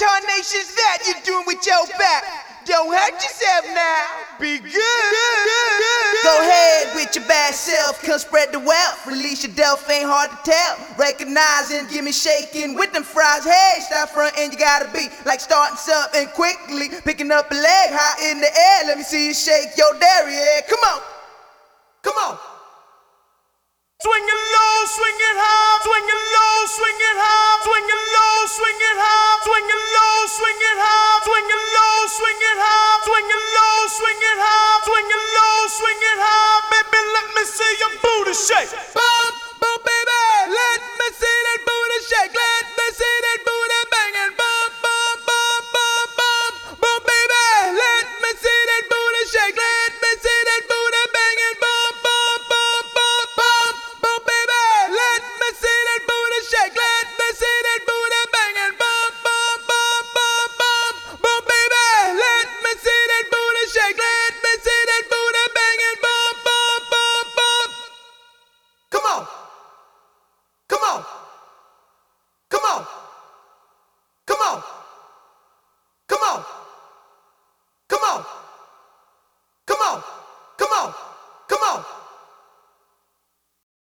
tarnations that you're doing with your back? Don't hurt yourself now. Be good. Go ahead with your bad self. Come spread the wealth. Release your delf. Ain't hard to tell. Recognize Recognizing, give me shaking with them fries. Hey, stop front and you gotta be like starting something quickly. Picking up a leg high in the air. Let me see you shake your derriere. Come on. Come on. Swing it high, swing it low, swing it high, baby, let me see your booty shake.